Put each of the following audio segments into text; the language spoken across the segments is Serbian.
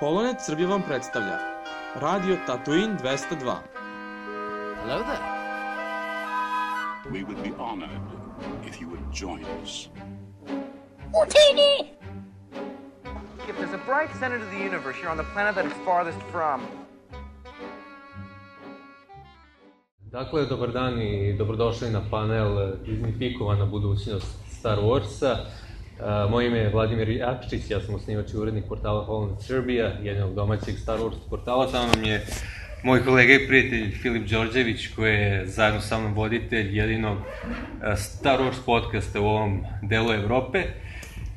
Polonet Srbije vam predstavlja Radio Tatooine 202. Hello there. We would be honored if you would join us. If there's a bright center to the universe, you're on the planet that it's farthest from. Dakle, dobar dan i dobrodošli na panel Disneyfikovana budućnost Star Warsa. Uh, moje ime je Vladimir Jakšić, ja sam osnivač i urednik portala Holland Serbia, jednog domaćeg Star Wars portala. Sa mnom je moj kolega i prijatelj Filip Đorđević, koji je zajedno sa mnom voditelj jedinog uh, Star Wars podcasta u ovom delu Evrope.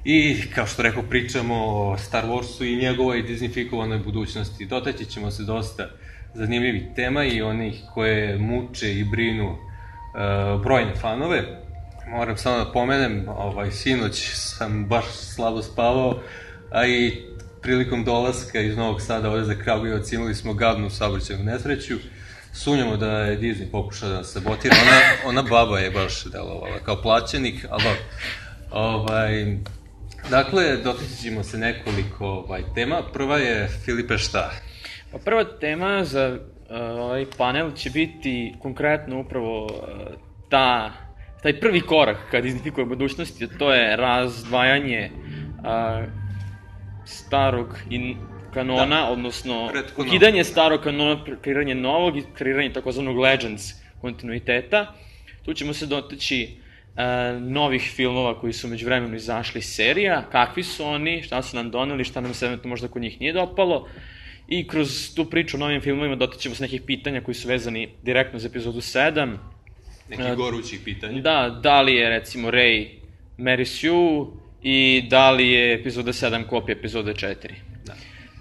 I, kao što rekao, pričamo o Star Warsu i njegovoj Disneyfikovanoj budućnosti. Dotaći ćemo se dosta zanimljivih tema i onih koje muče i brinu uh, brojne fanove. Moram samo da pomenem, ovaj, sinoć sam baš slabo spavao, a i prilikom dolaska iz Novog Sada ovde za Kragujevac imali smo gadnu saobraćajnu nesreću. Sumnjamo da je Disney pokušao da sabotira. Ona, ona baba je baš delovala kao plaćenik, ali. Ovaj, dakle, dotaći ćemo se nekoliko ovaj, tema. Prva je, Filipe, šta? Pa prva tema za uh, ovaj panel će biti konkretno upravo uh, ta, taj prvi korak ka Disneyfikove budućnosti, a to je razdvajanje uh, starog in, kanona, da. odnosno ukidanje starog kanona, kreiranje novog i kreiranje takozvanog Legends kontinuiteta. Tu ćemo se dotaći uh, novih filmova koji su među vremenu izašli iz serija, kakvi su oni, šta su nam doneli, šta nam se eventualno možda kod njih nije dopalo. I kroz tu priču o novim filmovima dotaćemo se nekih pitanja koji su vezani direktno za epizodu 7. Neki E, gorućih pitanja. Da, da li je recimo Rey Mary Sue i da li je epizoda 7 kopija epizode 4. Da.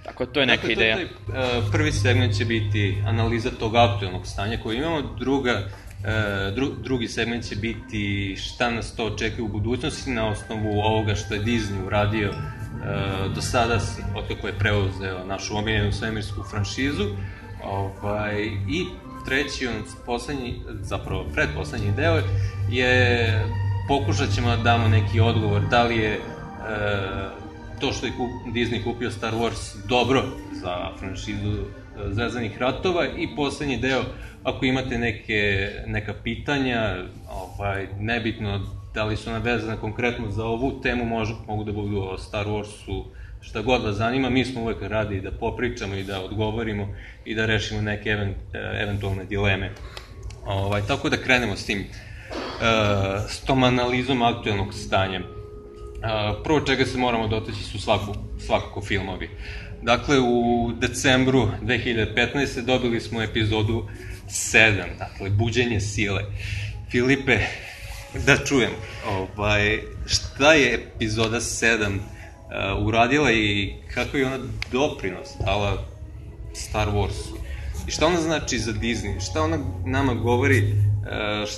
Tako, to je neka dakle, ideja. Taj, uh, prvi segment će biti analiza tog aktualnog stanja koje imamo, druga, uh, dru, drugi segment će biti šta nas to očekuje u budućnosti na osnovu ovoga što je Disney uradio uh, do sada, otkako je preuzeo našu omiljenu svemirsku franšizu. Ovaj, I treći, on poslednji, zapravo predposlednji deo je pokušat ćemo da damo neki odgovor da li je uh, to što je kup, Disney kupio Star Wars dobro za franšizu e, Zvezdanih ratova i poslednji deo, ako imate neke, neka pitanja, ovaj, nebitno da li su ona vezana konkretno za ovu temu, može, mogu da budu o Star Warsu, šta god vas zanima, mi smo uvek radi da popričamo i da odgovorimo i da rešimo neke even, e, eventualne dileme. Ovaj, tako da krenemo s tim, e, s tom analizom aktuelnog stanja. A, prvo čega se moramo dotaći su svako, svakako filmovi. Dakle, u decembru 2015. dobili smo epizodu 7, dakle, Buđenje sile. Filipe, da čujem, ovaj, šta je epizoda 7 uh, uradila i kako je ona doprinos dala Star Warsu? I šta ona znači za Disney? Šta ona nama govori uh,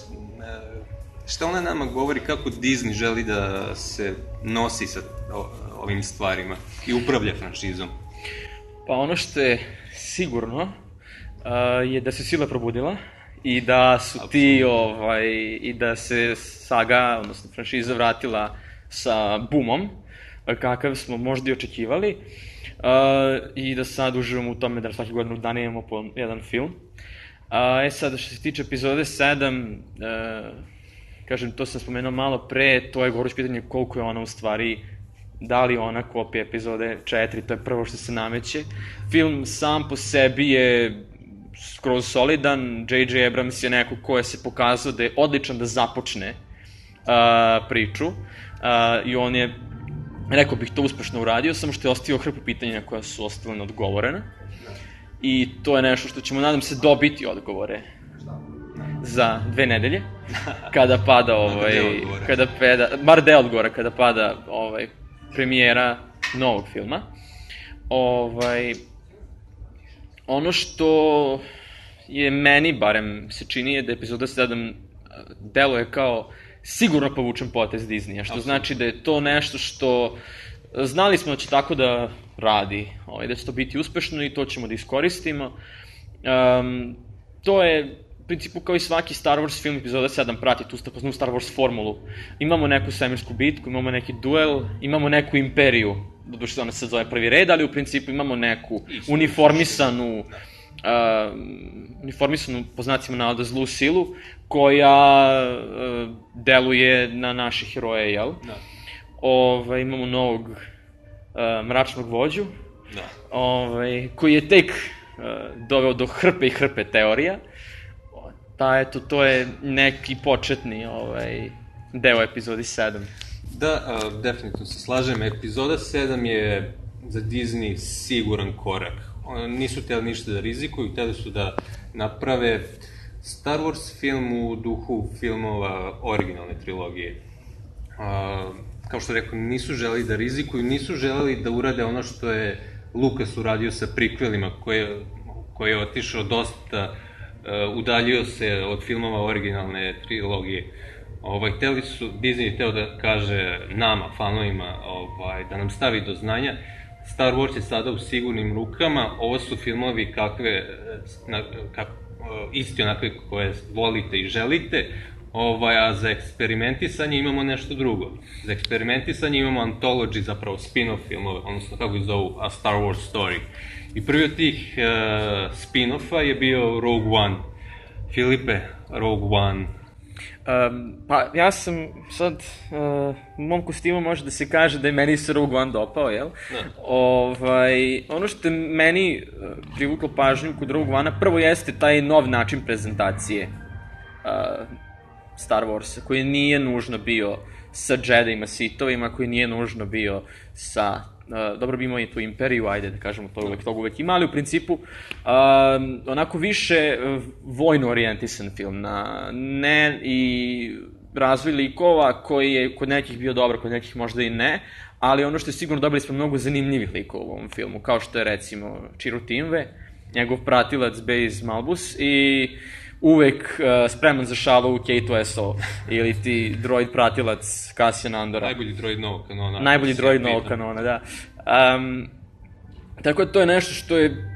šta ona nama govori kako Disney želi da se nosi sa ovim stvarima i upravlja franšizom? Pa ono što je sigurno uh, je da se sila probudila i da su ti ovaj i da se saga odnosno franšiza vratila sa bumom kakav smo možda i očekivali uh, i da sad uživamo u tome da svake godine u dana imamo po jedan film. A, e sad, što se tiče epizode 7, e, kažem, to sam spomenuo malo pre, to je goruć pitanje koliko je ona u stvari, da li ona kopija epizode 4, to je prvo što se nameće. Film sam po sebi je skroz solidan, J.J. Abrams je neko ko je se pokazao da je odličan da započne uh, priču uh, i on je, rekao bih, to uspešno uradio, samo što je ostavio hrpu pitanja koja su ostale neodgovorena i to je nešto što ćemo, nadam se, dobiti odgovore za dve nedelje, kada pada ovaj, kada pada, bar deo odgovora, kada pada ovaj, premijera novog filma. Ovaj, ono što je meni, barem se čini, je da epizoda 7 deluje kao sigurno povučen potez Disneya, što znači da je to nešto što znali smo da će tako da radi, ovaj, da će to biti uspešno i to ćemo da iskoristimo. Um, to je u principu kao i svaki Star Wars film epizoda 7 prati tu takozvanu Star Wars formulu. Imamo neku svemirsku bitku, imamo neki duel, imamo neku imperiju doduše ona se zove prvi red, ali u principu imamo neku uniformisanu, uh, uniformisanu, po znacima navoda, zlu silu, koja uh, deluje na naše heroje, jel? Da. Ove, imamo novog uh, mračnog vođu, Da. ovaj, koji je tek uh, doveo do hrpe i hrpe teorija. Pa eto, to je neki početni ovaj, deo epizodi 7. Da, a, definitivno se slažem. Epizoda 7 je za Disney siguran korak. Nisu htjeli ništa da rizikuju, htjeli su da naprave Star Wars film u duhu filmova originalne trilogije. A, kao što rekao, nisu želeli da rizikuju, nisu želeli da urade ono što je Lucas uradio sa prikvelima, koje, koje je otišao dosta, uh, udaljio se od filmova originalne trilogije. Ovaj, hteli su, Disney je hteo da kaže nama, fanovima, ovaj, da nam stavi do znanja, Star Wars je sada u sigurnim rukama, ovo su filmovi kakve, eh, na, kak, eh, isti onakve koje volite i želite, Ovaj, a za eksperimentisanje imamo nešto drugo. Za eksperimentisanje imamo antology, zapravo spin-off filmove, odnosno kako ih zovu, A Star Wars Story. I prvi od tih uh, spin-offa je bio Rogue One. Filipe, Rogue One. Um, pa ja sam sad, uh, u mom kostimu može da se kaže da je meni se Rogue One dopao, jel? Da. Ovaj, ono što meni uh, privuklo pažnju kod Rogue One-a, prvo jeste taj nov način prezentacije uh, Star Warsa, koji nije nužno bio sa Jedima, Sithovima, koji nije nužno bio sa Uh, dobro bi imao i tu imperiju, ajde da kažemo to uvek toga uvek ima, ali u principu um, onako više uh, vojno orijentisan film na ne i razvoj likova koji je kod nekih bio dobar, kod nekih možda i ne, ali ono što je sigurno dobili smo mnogo zanimljivih likova u ovom filmu, kao što je recimo Chiru Timve, njegov pratilac Baze Malbus i uvek uh, spreman za šalu u K2SO ili ti droid pratilac Cassian Andora. Najbolji droid novog kanona. Najbolji droid novog kanona, da. Um, tako da to je nešto što je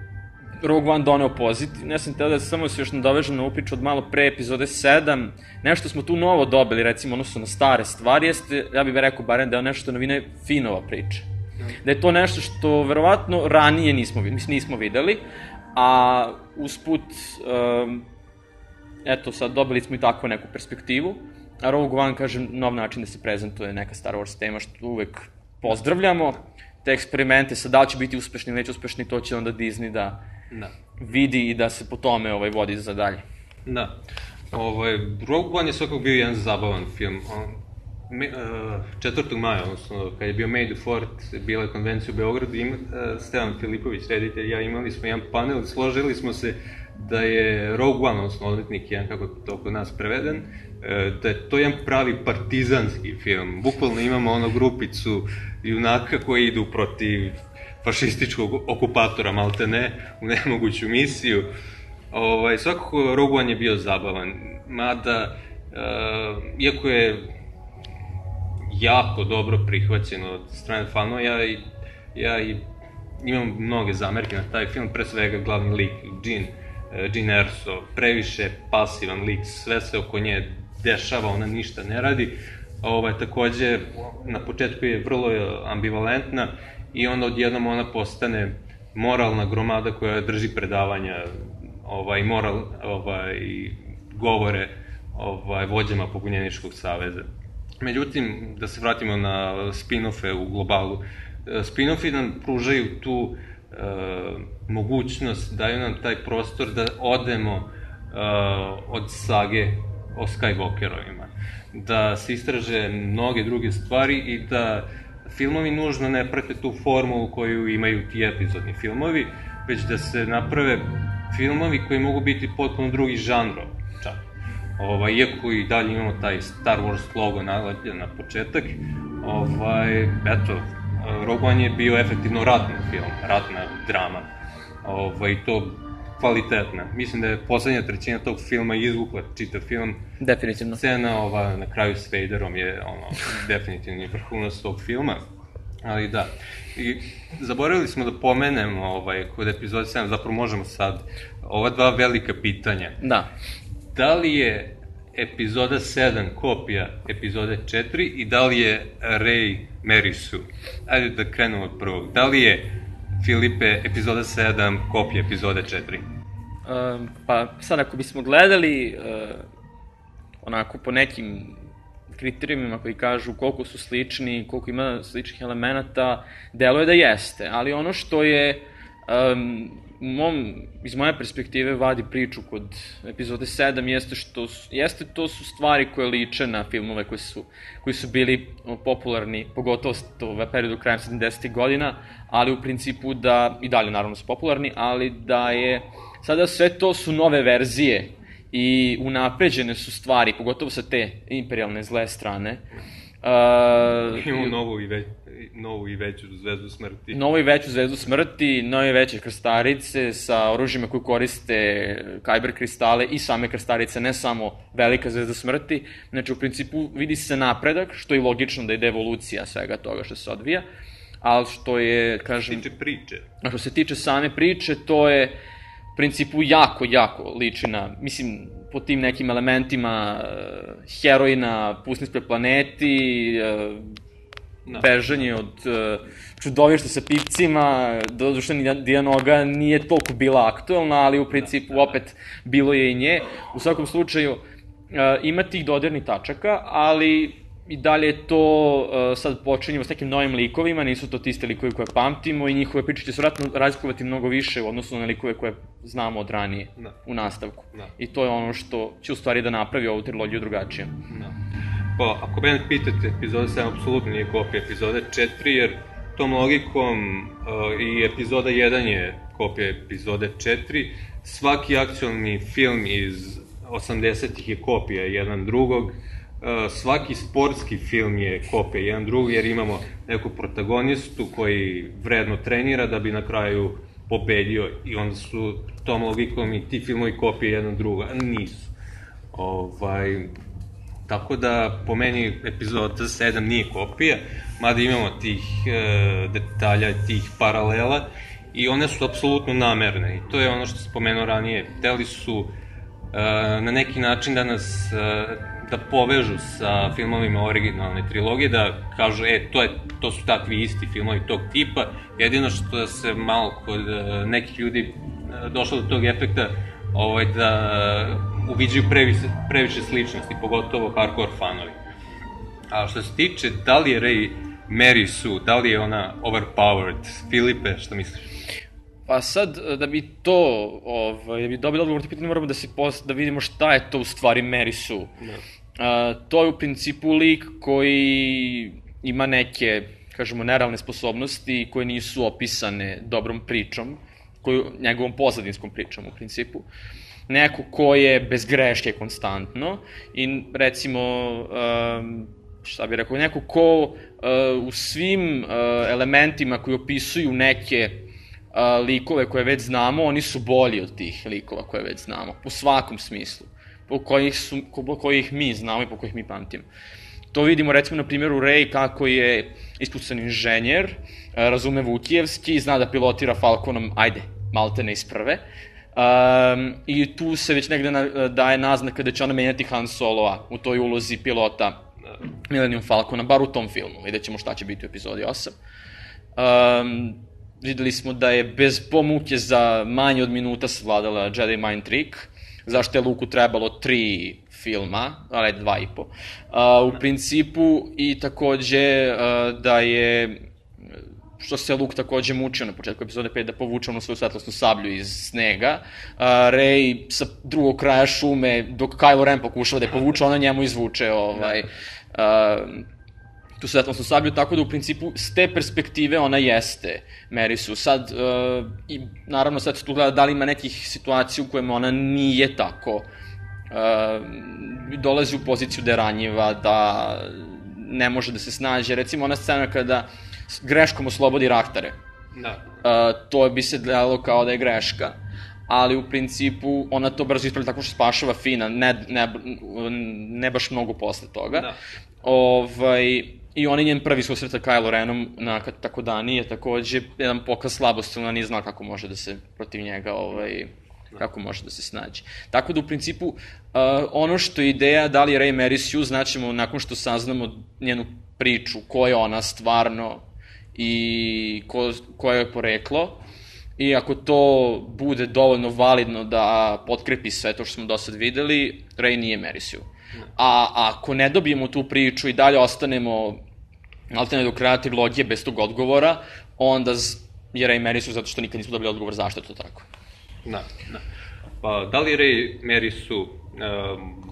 Rogue One doneo pozitiv. Ja sam teo da samo se još nadovežem na upriču od malo pre epizode 7. Nešto smo tu novo dobili, recimo, odnosno na stare stvari, jeste, ja bih rekao barem da je nešto novine Finova priča. Da je to nešto što verovatno ranije nismo, mislim, nismo videli, a usput, um, eto sad dobili smo i takvu neku perspektivu. A Rogue One, kažem, nov način da se prezentuje neka Star Wars tema, što uvek pozdravljamo. Te eksperimente, sad da li će biti uspešni ili neće uspešni, to će onda Disney da Da. vidi i da se po tome ovaj, vodi za dalje. Da. Ovaj, Rogue One je svakako bio jedan zabavan film. On, me, uh, 4. maja, odnosno kad je bio Made Fort, bila je konvencija u Beogradu, ima, uh, Stevan Filipović, reditelj, ja imali smo jedan panel, složili smo se da je Rogue One, odnosno odmetnik jedan, kako je to kod nas preveden, uh, da je to jedan pravi partizanski film. Bukvalno imamo ono grupicu junaka koji idu protiv fašističkog okupatora, malte ne, u nemoguću misiju. Ovaj, svakako Rogue One je bio zabavan, mada, uh, iako je jako dobro prihvaćen od strane fanova, ja i, ja i imam mnoge zamerke na taj film, pre svega glavni lik, uh, Jean Erso, previše pasivan lik, sve se oko nje dešava, ona ništa ne radi, ovaj, takođe, na početku je vrlo ambivalentna i onda odjednom ona postane moralna gromada koja drži predavanja ovaj moral ovaj govore ovaj vođama pobunjeničkog saveza. Međutim, da se vratimo na spin-offe u globalu. E, Spin-offi nam pružaju tu e, mogućnost, daju nam taj prostor da odemo e, od sage o Skywalkerovima. Da se istraže mnoge druge stvari i da filmovi nužno ne prate tu formulu koju imaju ti epizodni filmovi, već da se naprave filmovi koji mogu biti potpuno drugi žanro, čak. Ovaj, iako i dalje imamo taj Star Wars logo na početak, ovaj, eto, Rogue One je bio efektivno ratni film, ratna drama. Ovaj, to kvalitetna. Mislim da je poslednja trećina tog filma izvukla čitav film. Definitivno. Scena ova, na kraju s Vaderom je ono, definitivni vrhunac tog filma. Ali da. I zaboravili smo da pomenemo ovaj, kod epizode 7, zapravo možemo sad, ova dva velika pitanja. Da. Da li je epizoda 7 kopija epizode 4 i da li je Ray Mary Sue? Ajde da krenemo od prvog. Da li je Filipe epizoda 7 kopija epizode 4? Um, pa sad ako bismo gledali uh, onako po nekim kriterijumima koji kažu koliko su slični, koliko ima sličnih elemenata, deluje da jeste, ali ono što je um, mom, iz moje perspektive vadi priču kod epizode 7 jeste što jeste to su stvari koje liče na filmove koji su, koji su bili popularni, pogotovo u periodu krajem 70. godina, ali u principu da, i dalje naravno su popularni, ali da je, sada sve to su nove verzije i unapređene su stvari, pogotovo sa te imperialne zle strane. Uh, Imamo novu i, već, novu i veću zvezdu smrti. Novu i veću zvezdu smrti, nove veće krstarice sa oružjima koje koriste kajber kristale i same krstarice, ne samo velika zvezda smrti. Znači, u principu vidi se napredak, što je logično da ide evolucija svega toga što se odvija, ali što je, kažem... Što se tiče priče. A što se tiče same priče, to je principu jako, jako liči na, mislim, po tim nekim elementima uh, heroina, pusni pre planeti, uh, no. bežanje od uh, čudovišta sa pipcima, doduše ni Dijanoga nije toliko bila aktuelna, ali u principu da, da, da. opet bilo je i nje. U svakom slučaju, uh, ima tih dodirnih tačaka, ali i dalje je to uh, sad počinjemo s nekim novim likovima, nisu to ti isti likovi koje pamtimo i njihove priče će se vratno razlikovati mnogo više u odnosu na likove koje znamo od ranije da. u nastavku. Da. I to je ono što će u stvari da napravi ovu trilogiju drugačije. Da. Pa, ako mene pitate, epizoda 7 apsolutno nije kopija epizode 4, jer tom logikom uh, i epizoda 1 je kopija epizode 4. Svaki akcijalni film iz 80-ih je kopija jedan drugog, E, svaki sportski film je kopija jedan drugog, jer imamo neku protagonistu koji vredno trenira da bi na kraju pobedio i onda su tom logikom i ti filmovi kopije jedan druga, nisu. Ovaj, tako da po meni epizoda 7 nije kopija, mada imamo tih e, detalja, tih paralela i one su apsolutno namerne i to je ono što spomenuo ranije. Hteli su e, na neki način da nas e, da povežu sa filmovima originalne trilogije, da kažu, e, to, je, to su takvi isti filmovi tog tipa, jedino što se malo kod e, nekih ljudi e, došlo do tog efekta ovaj, da uviđaju previše, previše sličnosti, pogotovo hardcore fanovi. A što se tiče, da li je Ray Mary Sue, da li je ona overpowered? Filipe, što misliš? Pa sad, da bi to, ovaj, da bi dobili odgovor pitanje, moramo da, se post, da vidimo šta je to u stvari Mary Sue. Da. To je u principu lik koji ima neke, kažemo, nerealne sposobnosti koje nisu opisane dobrom pričom, koju, njegovom pozadinskom pričom u principu. Neko ko je bez greške konstantno i recimo, um, šta bih rekao, neko ko uh, u svim uh, elementima koji opisuju neke uh, likove koje već znamo, oni su bolji od tih likova koje već znamo, u svakom smislu po kojih, su, po kojih mi znamo i po kojih mi pamtimo. To vidimo recimo na primjeru Ray kako je ispucan inženjer, e, razume Vukijevski, zna da pilotira Falconom, ajde, malte ne iz prve. Um, I tu se već negde na, daje naznaka da će ona menjati Han Solo-a u toj ulozi pilota Millennium Falcona, bar u tom filmu. Vidjet ćemo šta će biti u epizodi 8. Um, videli smo da je bez pomuke za manje od minuta savladala Jedi Mind Trick zašto je Luku trebalo tri filma, ali dva i po. Uh, u principu i takođe uh, da je što se Luke takođe mučio na početku epizode 5 da povuče onu svoju svetlosnu sablju iz snega. Uh, Rey sa drugog kraja šume, dok Kylo Ren pokušava da je povuče, ona njemu izvuče ovaj, uh, tu svetlosnu sablju, tako da u principu s te perspektive ona jeste Merisu. Sad, uh, i naravno sad se tu gleda da li ima nekih situacija u kojima ona nije tako. Uh, dolazi u poziciju da je ranjiva, da ne može da se snađe. Recimo ona scena kada greškom oslobodi raktare. Da. Uh, to bi se gledalo kao da je greška ali u principu ona to brzo ispravlja tako što spašava Fina, ne, ne, ne baš mnogo posle toga. Da. Ovaj, I on je njen prvi susret sa Kylo Renom na tako dani je takođe jedan pokaz slabosti, ona nije znala kako može da se protiv njega ovaj, kako može da se snađe. Tako da u principu uh, ono što je ideja da li Ray Mary Sue znaćemo nakon što saznamo njenu priču, ko je ona stvarno i ko, koje je poreklo. I ako to bude dovoljno validno da potkrepi sve to što smo do sad videli, Ray nije Mary Sue. A ako ne dobijemo tu priču i dalje ostanemo alterne do kraja trilogije bez tog odgovora, onda je Ray Mary Sue zato što nikad nismo dobili odgovor zašto je to tako. Da, da. Pa, da li Ray Mary su, uh,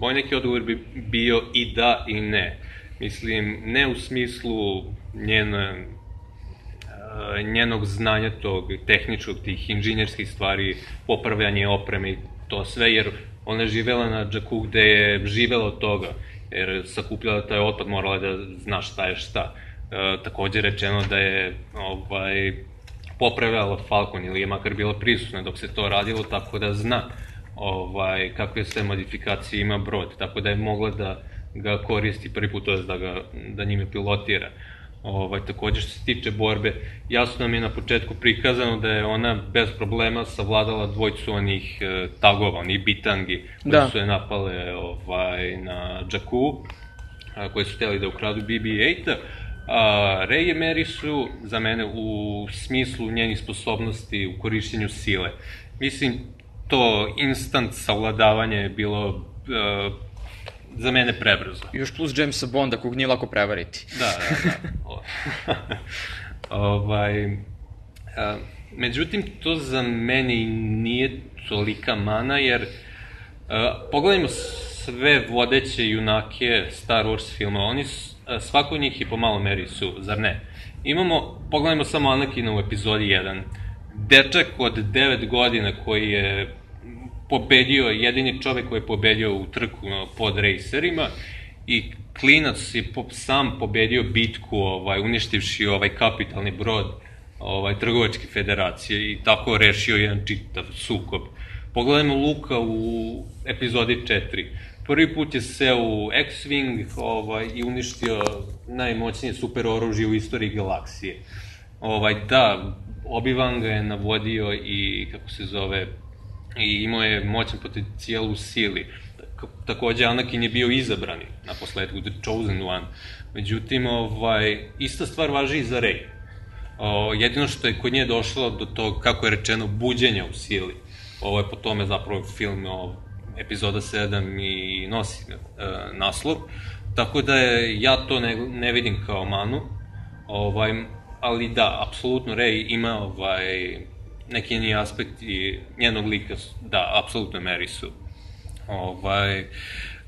moj neki odgovor bi bio i da i ne. Mislim, ne u smislu njene, uh, njenog znanja tog tehničkog, tih inženjerskih stvari, popravljanje opreme i to sve, jer ona je živela na Džaku gde je živela od toga, jer sakupljala taj otpad, morala da zna šta je šta. Uh, takođe rečeno da je ovaj, popravljala Falcon ili je makar bila prisutna dok se to radilo, tako da zna ovaj, kakve sve modifikacije ima brod, tako da je mogla da ga koristi prvi put, to je da, ga, da njime pilotira. Ovaj, takođe što se tiče borbe, jasno nam je na početku prikazano da je ona bez problema savladala dvojcu onih e, tagova, onih bitangi koji Da. su je napale ovaj, na Jakku, a, koji su hteli da ukradu BB-8. A, Ray i Mary su za mene u smislu njenih sposobnosti u korišćenju sile. Mislim, to instant savladavanje je bilo e, za mene prebrzo. Još plus Jamesa Bonda kog nije lako prevariti. Da, da, da. Ovaj, a, međutim, to za mene nije tolika mana, jer a, pogledajmo sve vodeće junake Star Wars filma, oni, s- a, svako od njih i pomalo meri su, zar ne? Imamo, pogledajmo samo Anakina u epizodi 1. Dečak od 9 godina koji je pobedio, jedini čovek koji je pobedio u trku pod rejserima i klinac je po, sam pobedio bitku, ovaj, uništivši ovaj kapitalni brod ovaj, trgovačke federacije i tako rešio jedan čitav sukob. Pogledajmo Luka u epizodi 4. Prvi put je seo u X-Wing ovaj, i uništio najmoćnije super oružje u istoriji galaksije. Ovaj, da, Obi-Wan ga je navodio i, kako se zove, i imao je moćan potencijal u sili. Tako- Takođe, Anakin je bio izabrani na posledku, The Chosen One. Međutim, ovaj, ista stvar važi i za Rey. O, jedino što je kod nje došlo do tog, kako je rečeno, buđenja u sili. Ovo je po tome zapravo film o, epizoda 7 i nosi e, naslov. Tako da je, ja to ne, ne vidim kao manu. Ovaj, ali da, apsolutno Rey ima ovaj, neki njeni aspekti njenog lika, da, apsolutno meri su. Ovaj,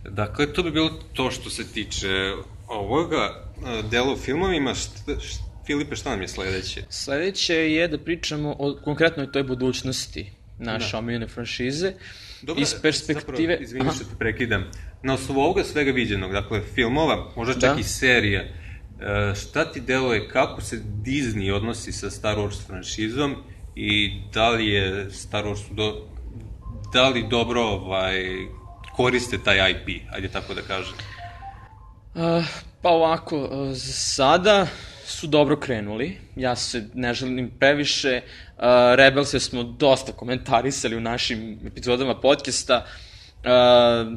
dakle, to bi bilo to što se tiče ovoga e, dela u filmovima. Šta, šta, Filipe, šta nam je sledeće? Sledeće je da pričamo o konkretnoj toj budućnosti naše da. omiljene franšize. Iz perspektive... Zapravo, izvini što te prekidam. Na osnovu ovoga svega viđenog, dakle, filmova, možda čak Da. i serija, e, šta ti deluje, kako se Disney odnosi sa Star Wars franšizom i da li je Star Wars do, da li dobro ovaj, koriste taj IP, ajde tako da kažem. Uh, pa ovako, uh, za sada su dobro krenuli. Ja se ne želim previše. Uh, Rebelse smo dosta komentarisali u našim epizodama podcasta. Uh,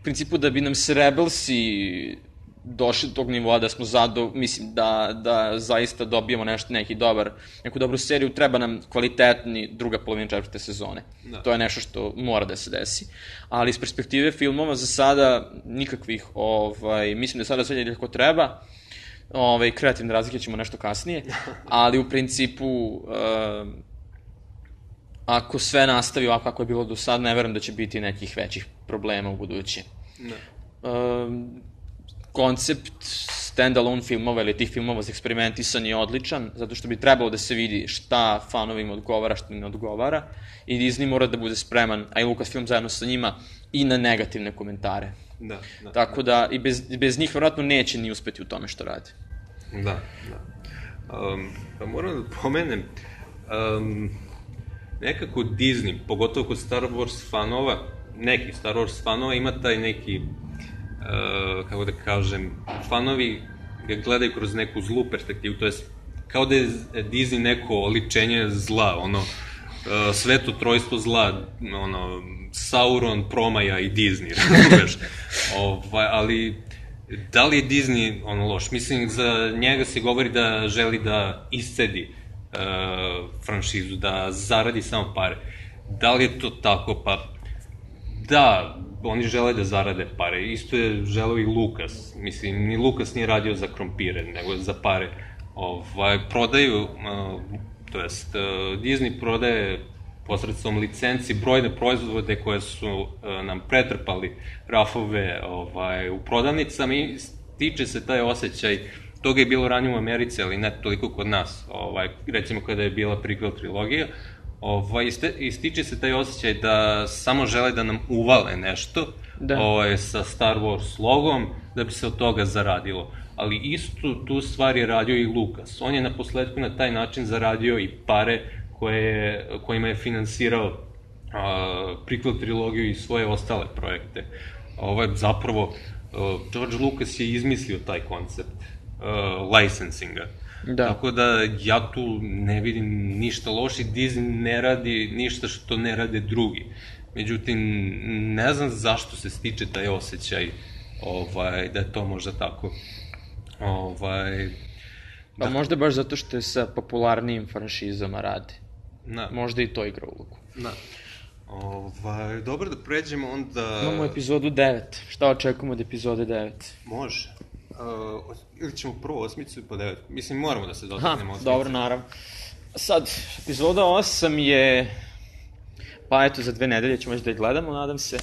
u principu da bi nam se Rebelsi došli do tog nivoa da smo zado, mislim da, da zaista dobijemo nešto, neki dobar, neku dobru seriju, treba nam kvalitetni druga polovina četvrte sezone. Da. To je nešto što mora da se desi. Ali iz perspektive filmova za sada nikakvih, ovaj, mislim da je sada sve kako treba. Ovaj, kreativne razlike ćemo nešto kasnije, ali u principu um, ako sve nastavi ovako kako je bilo do sada, ne verujem da će biti nekih većih problema u buduće. Da. Um, koncept stand-alone filmova ili tih filmova za eksperimentisan je odličan, zato što bi trebalo da se vidi šta fanovima odgovara, šta ne odgovara i Disney mora da bude spreman, a i Lucasfilm zajedno sa njima, i na negativne komentare. Da, da. Tako da, i bez, bez njih vjerojatno neće ni uspeti u tome što rade. Da, da. Um, pa moram da pomenem, um, nekako Disney, pogotovo kod Star Wars fanova, neki Star Wars fanova ima taj neki, uh, kako da kažem, fanovi ga gledaju kroz neku zlu perspektivu, to jest kao da je Disney neko oličenje zla, ono, sveto trojstvo zla, ono, Sauron, Promaja i Disney, razumeš? ovaj, ali da li je Disney ono loš? Mislim, za njega se govori da želi da iscedi uh, franšizu, da zaradi samo pare. Da li je to tako? Pa da, oni žele da zarade pare. Isto je želeo i Lukas. Mislim, ni Lukas nije radio za krompire, nego za pare. Ovaj, prodaju, uh, to jest, uh, Disney prodaje posredstvom licenci brojne proizvode koje su uh, nam pretrpali rafove ovaj, u prodavnicama i stiče se taj osjećaj toga je bilo ranije u Americi, ali ne toliko kod nas, ovaj, recimo kada je bila prikvel trilogija, ovaj, ističe se taj osjećaj da samo žele da nam uvale nešto da. ovaj, sa Star Wars logom, da bi se od toga zaradilo. Ali istu tu stvar je radio i Lukas. On je na posledku na taj način zaradio i pare koje, kojima je finansirao a, prikvel trilogiju i svoje ostale projekte. Ovaj, zapravo, George Lucas je izmislio taj koncept uh, licensinga. Da. Tako da ja tu ne vidim ništa loše, Disney ne radi ništa što ne rade drugi. Međutim, ne znam zašto se stiče taj osjećaj ovaj, da je to možda tako. Ovaj, Pa da. možda baš zato što je sa popularnijim franšizama radi. Da. Možda i to igra ulogu. Da. Ovaj, dobro da pređemo onda... Imamo epizodu 9. Šta očekujemo od epizode 9? Može. Uh, ili ćemo prvo osmicu pa devet. Mislim, moramo da se dotaknemo osmicu. Dobro, naravno. Sad, epizoda 8 je... Pa eto, za dve nedelje ćemo već da je gledamo, nadam se.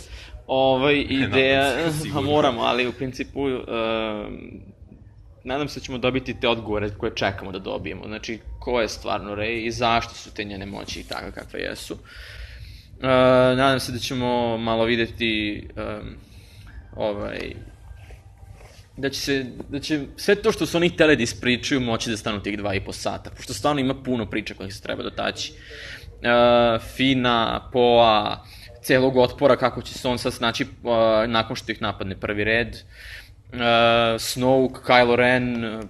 Ovaj, ideja... Pa moramo, ali u principu... Uh, nadam se da ćemo dobiti te odgovore koje čekamo da dobijemo. Znači, ko je stvarno Rey i zašto su te njene moći i takve kakve jesu. Uh, nadam se da ćemo malo videti um, ovaj, da će, se, da će sve to što su oni hteli da ispričaju moći da stanu tih dva i po sata, pošto stvarno ima puno priča kojih se treba dotaći. Uh, Fina, Poa, celog otpora, kako će se on sad snaći uh, nakon što ih napadne prvi red. Uh, Snoke, Kylo Ren, uh,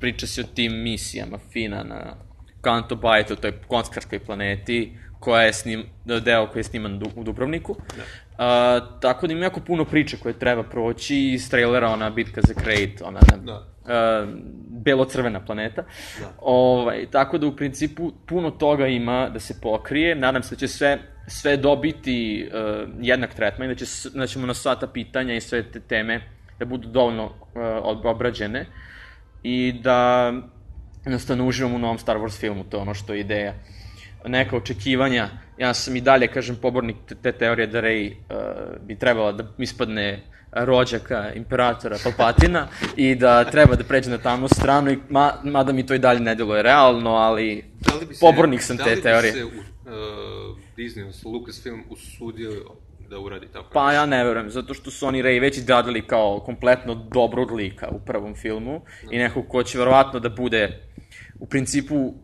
priča se o tim misijama Fina na Kanto Bajtu, toj konskarskoj planeti, koja je snim, deo koji je sniman u Dubrovniku. Da. A, tako da ima jako puno priče koje treba proći iz trailera, ona bitka za Krayt, ona ne, da. Uh, belo-crvena planeta. Da. Ovaj, tako da u principu puno toga ima da se pokrije. Nadam se da će sve, sve dobiti uh, jednak tretman i da, će, da ćemo na sva ta pitanja i sve te teme da budu dovoljno uh, obrađene i da jednostavno uživamo u novom Star Wars filmu, to je ono što je ideja. Neka očekivanja ja sam i dalje, kažem, pobornik te teorije da Rey uh, bi trebala da ispadne rođaka imperatora Palpatina i da treba da pređe na tamnu stranu, i, ma, mada mi to i dalje ne deluje realno, ali da se, pobornik sam da te teorije. Da li bi se uh, Disney, odnosno Lucasfilm usudio da uradi tako? Pa ja ne verujem, zato što su oni Rey već izgradili kao kompletno dobrog lika u prvom filmu no. i neko ko će verovatno da bude u principu uh,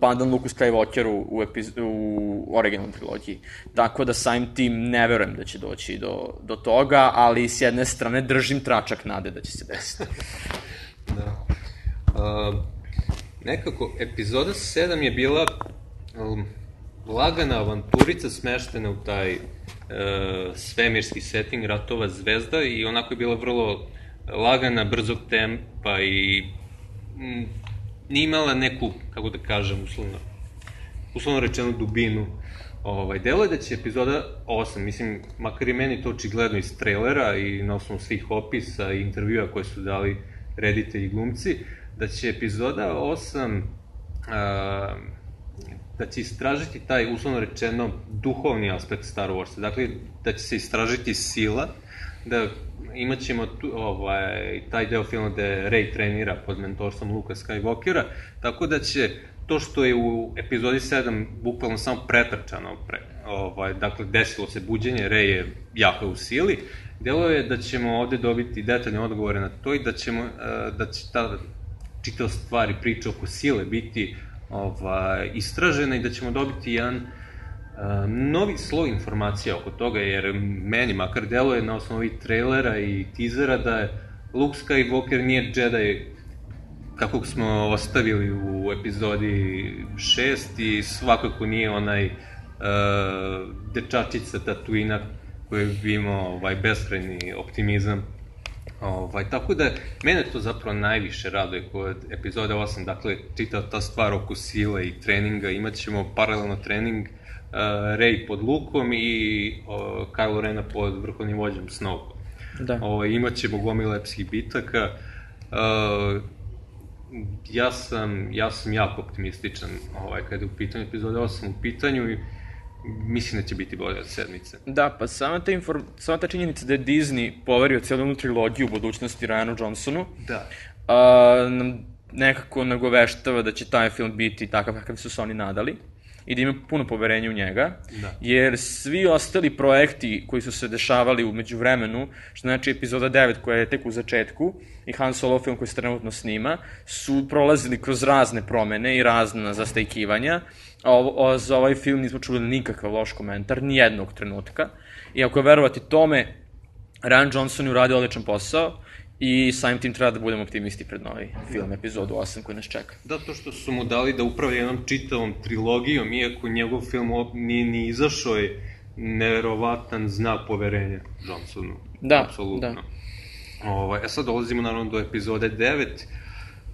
pandan Luke Skywalker u, u, epiz, u originalnoj trilogiji. Tako da samim tim ne verujem da će doći do, do toga, ali s jedne strane držim tračak nade da će se desiti. da. Uh, nekako, epizoda 7 je bila um, lagana avanturica smeštena u taj uh, svemirski setting ratova zvezda i onako je bila vrlo lagana, brzog tempa i nije imala neku, kako da kažem, uslovno, uslovno rečeno dubinu. Ovaj, delo je da će epizoda 8, mislim, makar i meni to očigledno iz trailera i na osnovu svih opisa i intervjua koje su dali reditelji i glumci, da će epizoda 8 a, da će istražiti taj, uslovno rečeno, duhovni aspekt Star Warsa. Dakle, da će se istražiti sila, da imat ćemo tu, ovaj, taj deo filma gde Rey trenira pod mentorstvom Luka Skywalkera, tako da će to što je u epizodi 7 bukvalno samo pretrčano, pre, ovaj, dakle desilo se buđenje, Rey je jako u sili, delo je da ćemo ovde dobiti detaljne odgovore na to i da ćemo, eh, da će ta čitava stvari priča oko sile biti ovaj, istražena i da ćemo dobiti jedan novi sloj informacija oko toga, jer meni makar deluje na osnovi trailera i tizera da je Luke Skywalker nije Jedi kakvog smo ostavili u epizodi 6 i svakako nije onaj uh, dečačić sa Tatooina koji bi imao ovaj, beskrajni optimizam. Ovaj, tako da, mene to zapravo najviše raduje kod epizode 8, dakle, čita ta stvar oko sile i treninga, imat ćemo paralelno trening uh, Rey pod Lukom i uh, Kylo Rena pod vrhovnim vođom Snoke. Da. Ovaj, imat ćemo gomile epskih bitaka. Uh, ja sam, ja sam jako optimističan ovaj, kada je u pitanju epizode 8 u pitanju i mislim da će biti bolje od sedmice. Da, pa sama ta, inform... sama ta činjenica da je Disney poverio cijelu trilogiju u budućnosti Ryanu Johnsonu, Da. a, nam nekako nagoveštava da će taj film biti takav kakav su se oni nadali i da ima puno poverenja u njega, Da. jer svi ostali projekti koji su se dešavali u međuvremenu, što znači epizoda 9 koja je tek u začetku i Han Solo film koji se trenutno snima, su prolazili kroz razne promene i razna zastajkivanja, a ovo, o, za ovaj film nismo čuli nikakav loš komentar, ni jednog trenutka. I ako je verovati tome, Ryan Johnson je uradio odličan posao i samim tim treba da budemo optimisti pred novi film, epizodu 8 koji nas čeka. Da, to što su mu dali da upravlja jednom čitavom trilogijom, iako njegov film nije ni izašao je neverovatan znak poverenja Johnsonu. Da, Apsolutno. da. Ovaj, e sad dolazimo naravno do epizode 9,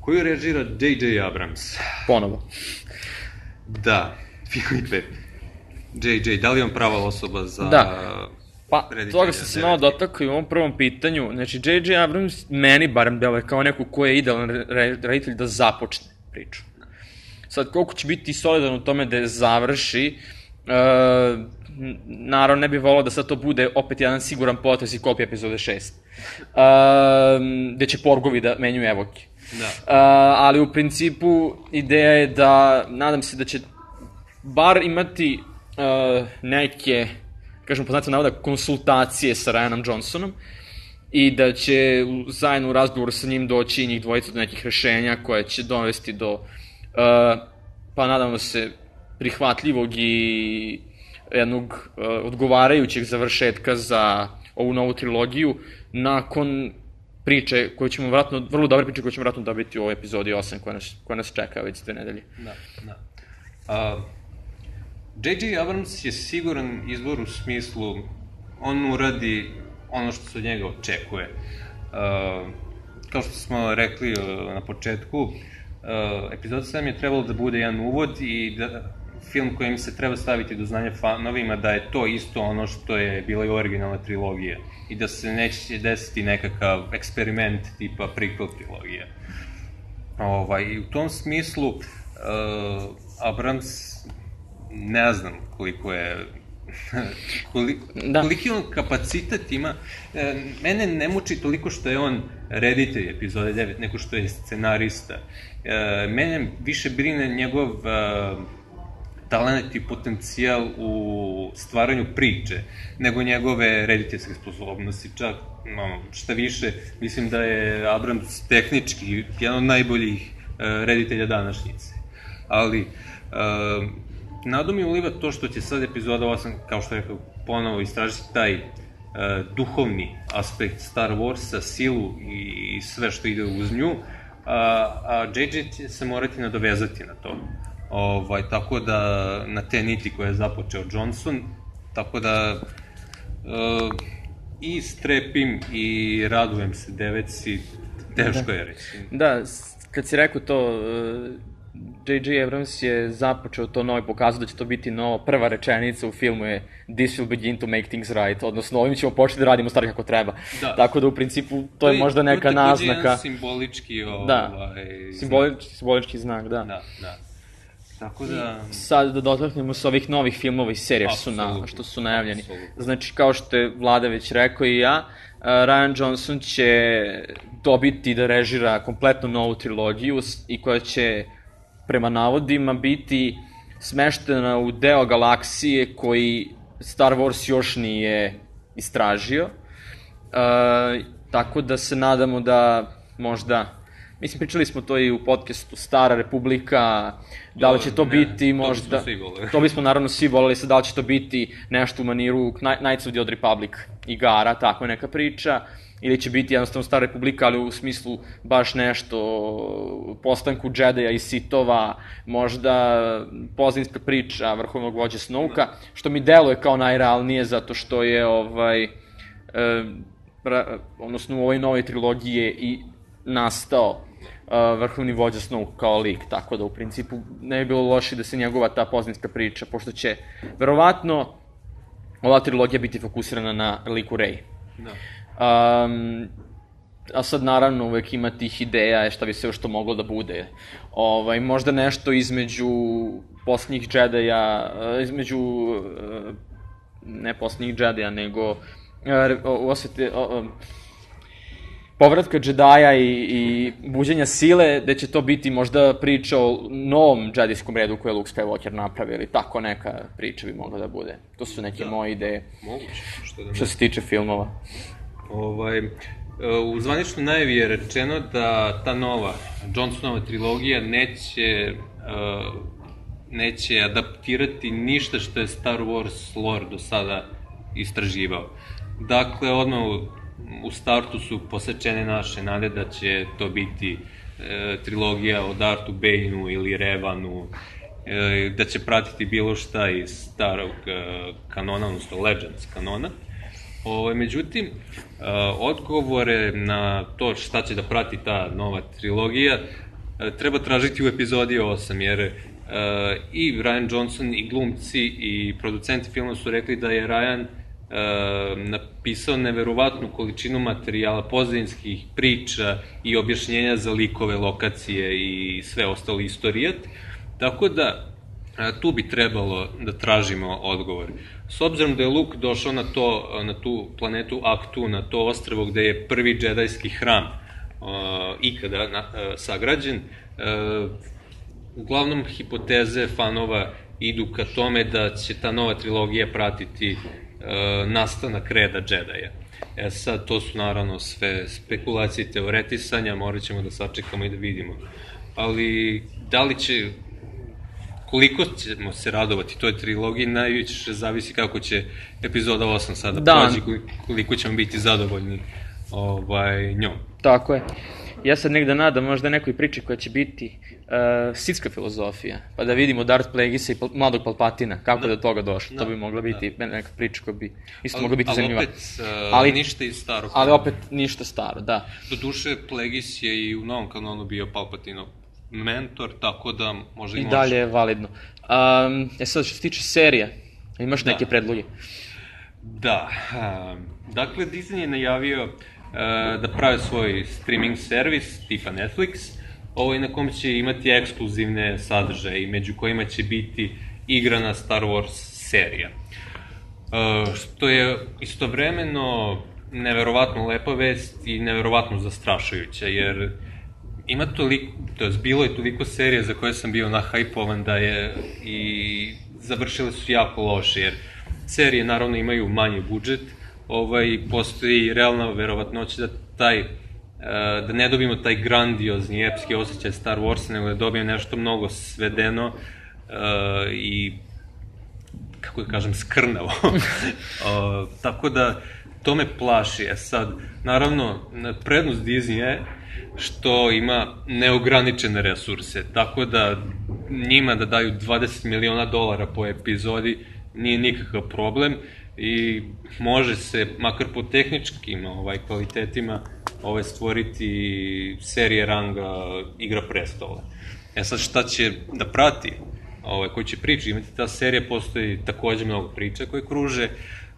koju režira J.J. Abrams. Ponovo. Da, Filipe, J.J., da li je on prava osoba za... Da. Pa, toga sam se malo dotakao i u ovom prvom pitanju. Znači, J.J. Abrams meni barem deluje kao neko ko je idealan re- re- reditelj da započne priču. Sad, koliko će biti solidan u tome da je završi, n- naravno ne bih volao da sad to bude opet jedan siguran potez i kopija epizode 6. Uh, gde će porgovi da menjuju evoke. Da. Uh, ali u principu ideja je da, nadam se da će bar imati uh, neke, kažem po znacima navoda, konsultacije sa Ryanom Johnsonom i da će zajedno u razgovoru sa njim doći i njih dvojica do nekih rešenja koje će dovesti do, uh, pa nadamo se, prihvatljivog i jednog uh, odgovarajućeg završetka za ovu novu trilogiju nakon priče koju ćemo vratno, vrlo dobre priče koje ćemo vratno dobiti u ovoj epizodi 8 koja nas, koja nas čeka već dve nedelje. Da, da. A, J.J. Abrams je siguran izbor u smislu, on uradi ono što se od njega očekuje. A, kao što smo rekli a, na početku, epizod 7 je trebalo da bude jedan uvod i da film kojim se treba staviti do znanja fanovima da je to isto ono što je bila i originalna trilogija i da se neće desiti nekakav eksperiment tipa prequel trilogije. Ovaj, I u tom smislu, uh, Abrams, ne znam koliko je koli, Da. koliki on kapacitet ima. E, mene ne muči toliko što je on reditelj epizode 9, nego što je scenarista. E, mene više brine njegov e, talent i potencijal u stvaranju priče, nego njegove rediteljske sposobnosti. Čak, no, šta više, mislim da je Abrams tehnički jedan od najboljih reditelja današnjice. Ali, nadu mi uliva to što će sad epizoda 8, kao što rekao, ponovo istražiti taj e, duhovni aspekt Star Warsa, silu i sve što ide uz nju, a, a JJ će se morati nadovezati na to. Ovaj, tako da, na te niti koje je započeo Johnson, tako da e, i strepim i radujem se deveci, teško je reći. Da, kad si rekao to, uh, J.J. Abrams je započeo to novo i pokazao da će to biti novo. Prva rečenica u filmu je This will begin to make things right, odnosno ovim ćemo početi da radimo stvari kako treba. Da. Tako da u principu to je možda neka To je naznaka. simbolički, ovaj, Da, simbolički, simbolički znak, da. Da, da. Tako da... Sad da dotaknemo se ovih novih filmova i serija što su, na, što su najavljeni. Apsolutno. Znači, kao što je Vlada već rekao i ja, uh, Ryan Johnson će dobiti da režira kompletnu novu trilogiju i koja će, prema navodima, biti smeštena u deo galaksije koji Star Wars još nije istražio. Uh, tako da se nadamo da možda Mislim, pričali smo to i u podcastu Stara Republika, da li će to Ne, biti to bismo možda... svi voleli. To bismo naravno svi voleli, sad da li će to biti nešto u maniru Kni- Knights of the Old Republic igara, tako neka priča, ili će biti jednostavno Stara republika, ali u smislu baš nešto postanku Jedi-a i Sitova, možda pozivska priča vrhovnog vođa Snowka, što mi deluje kao najrealnije zato što je ovaj e, ra, odnosno u ovoj novoj trilogiji je i nastao uh, vrhovni vođa Snow kao lik, tako da u principu ne bi bilo loše da se njegova ta poznanska priča, pošto će verovatno ova trilogija biti fokusirana na liku Rey. Da. Um, a sad naravno uvek ima tih ideja šta bi se još to moglo da bude. Ovaj, možda nešto između posljednjih Jedi-a, uh, između uh, ne posljednjih Jedi-a, nego uh, osvete, povratka Jedi-a i, i buđenja sile, da će to biti možda priča o novom džedijskom redu koje je Luke Skywalker napravio, ili tako neka priča bi mogla da bude. To su neke Da. moje ideje, Moguće, što da ne. što se tiče filmova. Ovaj, e, u zvaničnoj najavi je rečeno da ta nova Johnsonova trilogija neće uh, neće adaptirati ništa što je Star Wars lore do sada istraživao. Dakle, odmah u startu su posečene naše nade da će to biti e, trilogija o Dartu Bane-u ili Revanu, e, da će pratiti bilo šta iz starog e, kanona, odnosno Legends kanona. Ovo, međutim, a, odgovore na to šta će da prati ta nova trilogija treba tražiti u epizodi 8, jer i Ryan Johnson i glumci i producenti filma su rekli da je Ryan napisao neverovatnu količinu materijala, pozadinskih priča i objašnjenja za likove, lokacije i sve ostalo istorijat. Tako da, tu bi trebalo da tražimo odgovor. S obzirom da je Luke došao na, to, na tu planetu Aktu, na to ostrvo gde je prvi džedajski hram uh, ikada na, uh, sagrađen, uh, uglavnom hipoteze fanova idu ka tome da će ta nova trilogija pratiti uh, nastanak reda džedaja. E sad, to su naravno sve spekulacije i teoretisanja, morat ćemo da sačekamo i da vidimo. Ali, da li će koliko ćemo se radovati toj trilogiji, najviše zavisi kako će epizoda 8 sada Da. proći, koliko- ćemo biti zadovoljni ovaj, njom. Tako je. Ja sad negde nadam možda nekoj priči koja će biti uh, sitska filozofija, pa da vidimo Darth Plagueisa i mladog Palpatina, kako da, Da. do toga došlo. Da. To bi mogla biti neka priča koja bi isto Ali- mogla biti ali zanimljiva. opet, uh, Ali- ništa iz starog. Ali opet ništa staro, da. Do duše, Plegis je i u novom kanonu bio Palpatinov mentor, tako da možda i, I dalje je validno. Um, e sad, što se tiče serija, imaš Da. neke predloge? Da. a, Dakle, Disney je najavio uh, da prave svoj streaming servis tipa Netflix, ovaj na kom će imati ekskluzivne sadržaje i među kojima će biti igrana Star Wars serija. Uh, što je istovremeno neverovatno lepa vest i neverovatno zastrašujuća, jer ima toliko, to je bilo je toliko serija za koje sam bio nahajpovan da je i završile su jako loše, jer serije naravno imaju manji budžet, ovaj, postoji realna verovatnoća da taj e, da ne dobijemo taj grandiozni epski osjećaj Star Warsa, nego da dobijemo nešto mnogo svedeno e, i kako da kažem, skrnavo. o, tako da, to me plaši. E sad, naravno, na- prednost Disney je što ima neograničene resurse, tako da njima da daju 20 miliona dolara po epizodi nije nikakav problem i može se, makar po tehničkim ovaj, kvalitetima, ovaj, stvoriti serije ranga Igra prestola. E sad šta će da prati ovaj, koji će priče imati ta serija, postoji takođe mnogo priča koje kruže.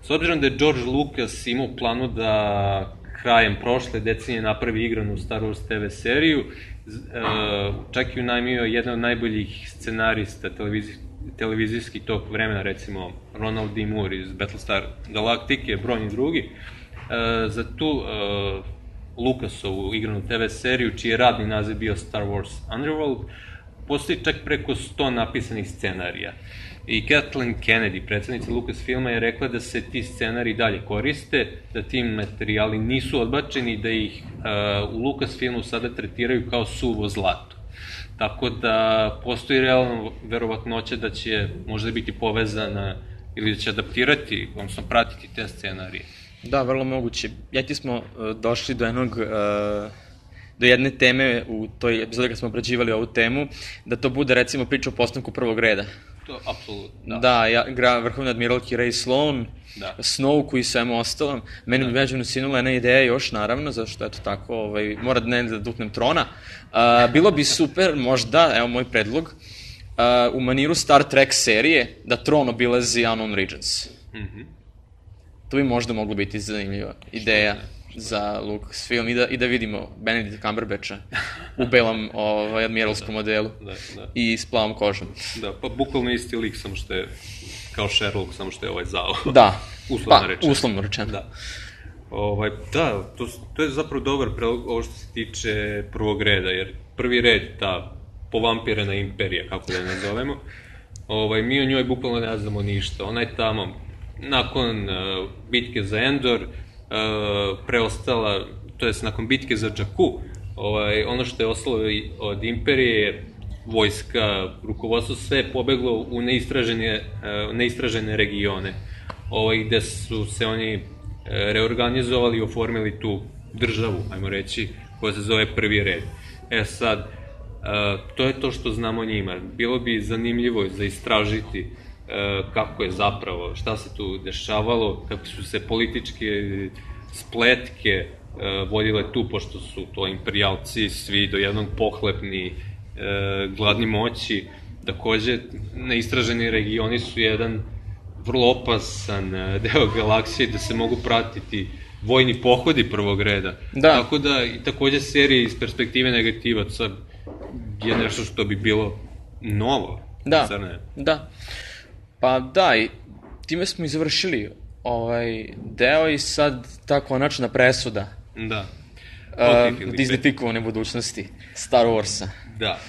S obzirom da je George Lucas imao planu da krajem prošle decenije napravi igranu Star Wars TV seriju, e, čak i unajmio jedan od najboljih scenarista televizij, televizijskih tog vremena, recimo Ronald D. Moore iz Battlestar Galactica, brojni drugi, e, za tu e, Lukasovu igranu TV seriju, čiji je radni naziv bio Star Wars Underworld, postoji čak preko 100 napisanih scenarija. I Kathleen Kennedy, predsednica Lucasfilma, je rekla da se ti scenari dalje koriste, da ti materijali nisu odbačeni, da ih uh, u Lucasfilmu sada tretiraju kao suvo zlato. Tako da postoji realno verovatnoća da će možda biti povezana ili da će adaptirati, odnosno pratiti te scenarije. Da, vrlo moguće. Ja ti smo uh, došli do jednog uh, do jedne teme u toj epizodi kad smo obrađivali ovu temu, da to bude recimo priča o postanku prvog reda. To, apsolutno, Da, da. da ja, gra, vrhovni admiralki Ray Sloan, Da. Snow i svemu ostalom. Meni bi među sinula jedna ideja još, naravno, zašto eto tako, ovaj, mora da ne da duknem trona. Uh, bilo bi super, možda, evo moj predlog, uh, u maniru Star Trek serije, da tron obilazi Unknown Regions. Mhm. To bi možda moglo biti zanimljiva ideja za Lucasfilm i da, i da vidimo Benedict Cumberbatcha u belom ovaj, admiralskom modelu Da, da. i s plavom kožom. Da, pa bukvalno isti lik, samo što je kao Sherlock, samo što je ovaj zao. Da, Uslovno pa, rečeno. uslovno rečeno. Da. Ovaj, da, to, to je zapravo dobar prelog, ovo što se tiče prvog reda, jer prvi red, ta povampirana imperija, kako da je nazovemo, ovaj, mi o njoj bukvalno ne znamo ništa. Ona je tamo, nakon uh, bitke za Endor, preostala, to jest nakon bitke za Jakku, ovaj, ono što je ostalo od imperije je vojska, rukovodstvo, sve pobeglo u neistražene, uh, neistražene regione, ovaj, gde su se oni e, reorganizovali i oformili tu državu, ajmo reći, koja se zove prvi red. E sad, to je to što znamo o njima. Bilo bi zanimljivo za istražiti kako je zapravo, šta se tu dešavalo, kako su se političke spletke e, vodile tu, pošto su to imperialci svi do jednog pohlepni, e, gladni moći. Takođe, neistraženi regioni su jedan vrlo opasan deo galaksije da se mogu pratiti vojni pohodi prvog reda. Da. Tako da i takođe serija iz perspektive negativaca je nešto što bi bilo novo. Da, da. Pa da, i time smo i završili ovaj deo i sad ta konačna presuda Da. uh. Disneyfikovane budućnosti Star Warsa. Da.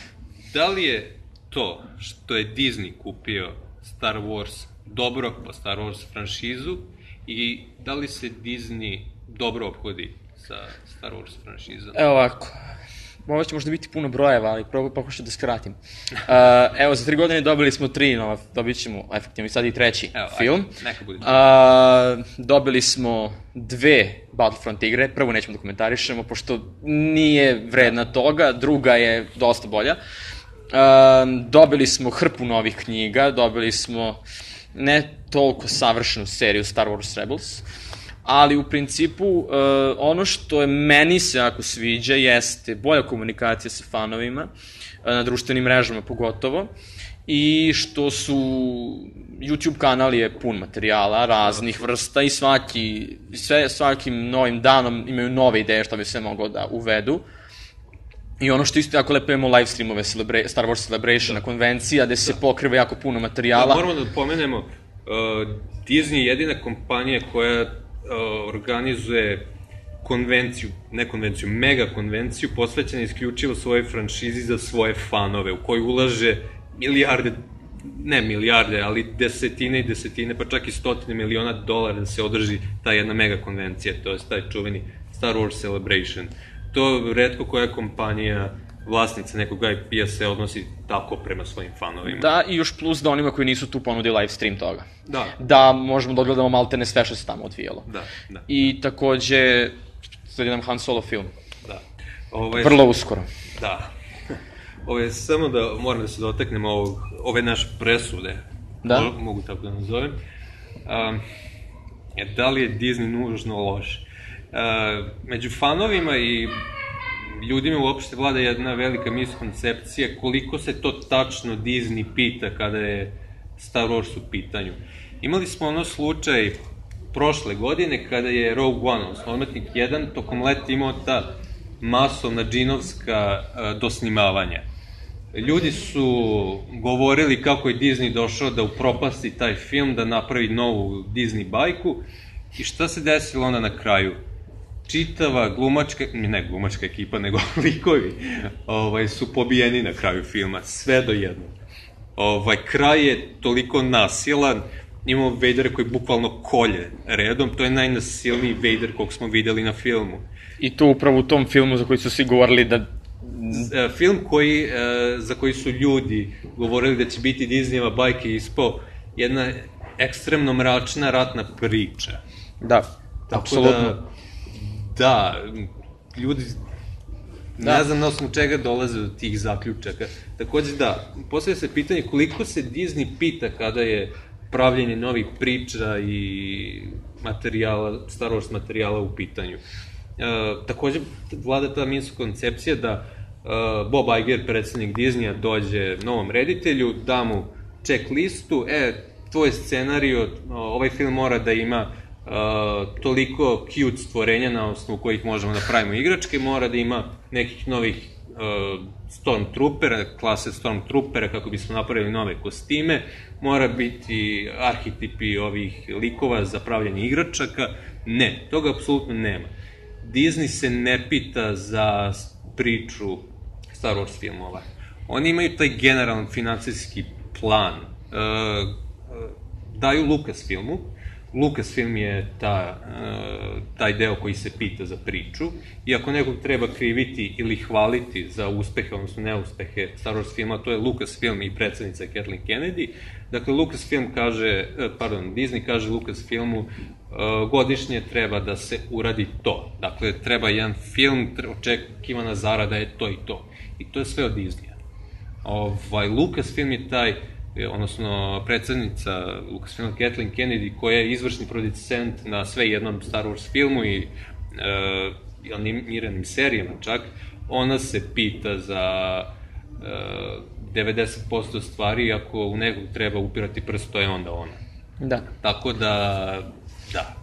Da li je to što je Disney kupio Star Wars dobro po Star Wars franšizu i da li se Disney dobro obhodi sa Star Wars franšizom? Evo ovako, ovo će možda biti puno brojeva, ali pokušati da skratim. Uh, evo, za tri godine dobili smo tri nova, dobit ćemo efektivno i sad i treći Evo, ajde, film. neka bude. Uh, dobili smo dve Battlefront igre, prvu nećemo da komentarišemo, pošto nije vredna toga, druga je dosta bolja. Uh, dobili smo hrpu novih knjiga, dobili smo ne toliko savršenu seriju Star Wars Rebels, ali u principu uh, ono što je meni se jako sviđa jeste bolja komunikacija sa fanovima, uh, na društvenim mrežama pogotovo, i što su YouTube kanal je pun materijala raznih vrsta i svaki, sve, svakim novim danom imaju nove ideje što bi se moglo da uvedu. I ono što isto jako lepo imamo live streamove Celebra Star Wars Celebration, konvencija, gde se pokriva jako puno materijala. Da, moramo da pomenemo, uh, Disney je jedina kompanija koja organizuje konvenciju, ne konvenciju, mega konvenciju posvećena isključivo svojoj franšizi za svoje fanove, u koju ulaže milijarde, ne milijarde, ali desetine i desetine, pa čak i stotine miliona dolara da se održi ta jedna mega konvencija, to je taj čuveni Star Wars Celebration. To redko koja kompanija vlasnica nekog IP-a se odnosi tako prema svojim fanovima. Da, i još plus da onima koji nisu tu ponudi live stream toga. Da. Da možemo da odgledamo maltene sve što se tamo odvijalo. Da, da. I takođe, sledi nam Han Solo film. Da. Ovaj, Vrlo uskoro. Da. Ove, samo da moram da se dotaknemo ovog, ove naše presude. Da. Mo- Mogu tako da nazovem. Um, da li je Disney nužno loš? Uh, među fanovima i ljudima uopšte vlada jedna velika miskoncepcija koliko se to tačno Disney pita kada je Star Wars u pitanju. Imali smo ono slučaj prošle godine kada je Rogue One, odnosno Odmetnik 1, tokom leta imao ta masovna džinovska uh, dosnimavanja. Ljudi su govorili kako je Disney došao da upropasti taj film, da napravi novu Disney bajku i šta se desilo onda na kraju? Čitava glumačka, ne glumačka ekipa, nego likovi, ovaj, su pobijeni na kraju filma, sve do jednog. Ovaj, kraj je toliko nasilan, imamo Vadera koji bukvalno kolje redom, to je najnasilniji Vader kog smo videli na filmu. I to upravo u tom filmu za koji su svi govorili da E, film koji, e, za koji su ljudi govorili da će biti Disneyeva bajka ispao jedna ekstremno mračna ratna priča. Da. Tako Apsolutno. Da, da, ljudi Da. ne znam na osnovu čega dolaze do tih zaključaka. Takođe da, postavlja se pitanje koliko se Disney pita kada je pravljenje novih priča i materijala, Star Wars materijala u pitanju. E, takođe, vlada ta minska koncepcija da e, Bob Iger, predsednik Disneya, dođe novom reditelju, da mu check listu, e, tvoj scenario, ovaj film mora da ima toliko cute stvorenja na osnovu kojih možemo da pravimo igračke, mora da ima nekih novih uh, Stormtroopera, klase Stormtroopera kako bismo napravili nove kostime, mora biti arhetipi ovih likova za pravljanje igračaka. Ne, toga apsolutno nema. Disney se ne pita za priču Star Wars filmova. Oni imaju taj generalan financijski plan. Uh, daju Lucasfilmu. Lucasfilm je ta, uh, taj deo koji se pita za priču i ako nekog treba kriviti ili hvaliti za uspehe, odnosno neuspehe Star Wars filma, to je Lucasfilm i predsednica Kathleen Kennedy. Dakle, Lucasfilm kaže, uh, pardon, Disney kaže Lucasfilmu uh, godišnje treba da se uradi to. Dakle, treba jedan film, očekivana zarada je to i to. I to je sve od Disneya. Ovaj, Lucasfilm je taj odnosno predsednica Lucasfilma Kathleen Kennedy, koja je izvršni producent na sve jednom Star Wars filmu i e, animiranim serijama čak, ona se pita za e, 90% stvari, ako u nekog treba upirati prst, to je onda ona. Da. Tako da, da,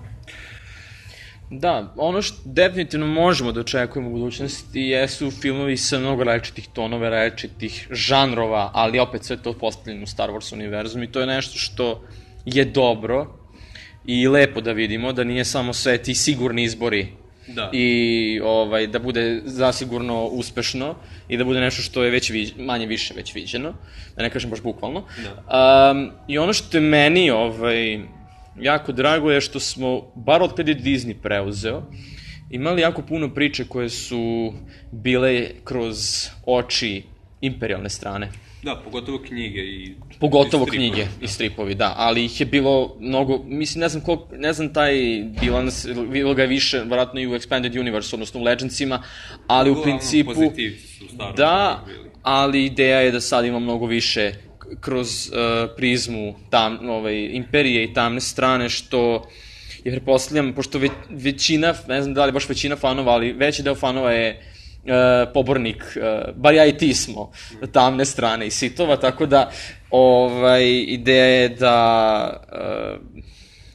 Da, ono što definitivno možemo da očekujemo u budućnosti jesu filmovi sa mnogo različitih tonova, različitih žanrova, ali opet sve to postavljeno u Star Wars univerzum i to je nešto što je dobro i lepo da vidimo, da nije samo sve ti sigurni izbori Da. i ovaj, da bude zasigurno uspešno i da bude nešto što je već viđ, manje više već viđeno, da ne kažem baš bukvalno. Da. Um, I ono što je meni ovaj, jako drago je što smo, bar od kada je Disney preuzeo, imali jako puno priče koje su bile kroz oči imperialne strane. Da, pogotovo knjige i... Pogotovo i stripovi, knjige da. i stripovi, da, ali ih je bilo mnogo, mislim, ne znam koliko, ne znam taj bilans, bilo ga je više, vratno i u Expanded Universe, odnosno u Legendsima, ali u Uglavnom, principu, pozitivci su u Star Warsu da, ali ideja je da sad ima mnogo više kroz uh, prizmu tam, ovaj, imperije i tamne strane, što je pretpostavljam, pošto ve, većina, ne znam da li baš većina fanova, ali veći deo fanova je uh, pobornik, uh, bar ja i ti smo, tamne strane i sitova, tako da ovaj, ideja je da,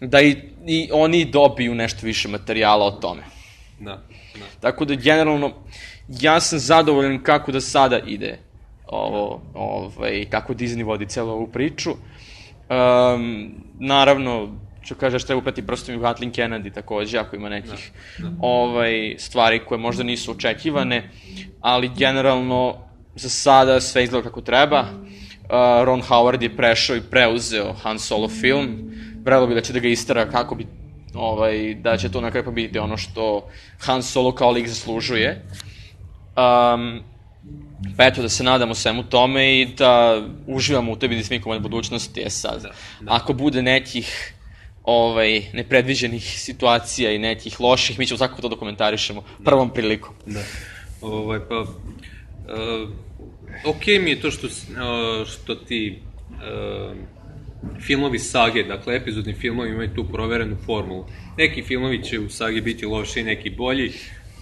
uh, da i, i oni dobiju nešto više materijala o tome. Da, da. Tako da, generalno, ja sam zadovoljan kako da sada ide ovo, ovaj, kako Disney vodi celu ovu priču. Um, naravno, što kažeš, treba upati prstom i Kathleen Kennedy takođe, ako ima nekih da, da. Ovaj, stvari koje možda nisu očekivane, ali generalno za sada sve izgleda kako treba. Uh, Ron Howard je prešao i preuzeo Han Solo film. Vrelo bi da će da ga istara kako bi ovaj, da će to na kraju pa biti ono što Han Solo kao lik zaslužuje. Um, pa eto, da se nadamo svemu tome i da uživamo u tebi dismikovane budućnosti. E sad, da, da. ako bude nekih ovaj, nepredviđenih situacija i nekih loših, mi ćemo svakako to dokumentarišemo prvom prilikom. Da. Ovaj, pa, uh, ok mi je to što, uh, što ti uh, filmovi sage, dakle epizodni filmovi imaju tu proverenu formulu. Neki filmovi će u sagi biti loši, neki bolji,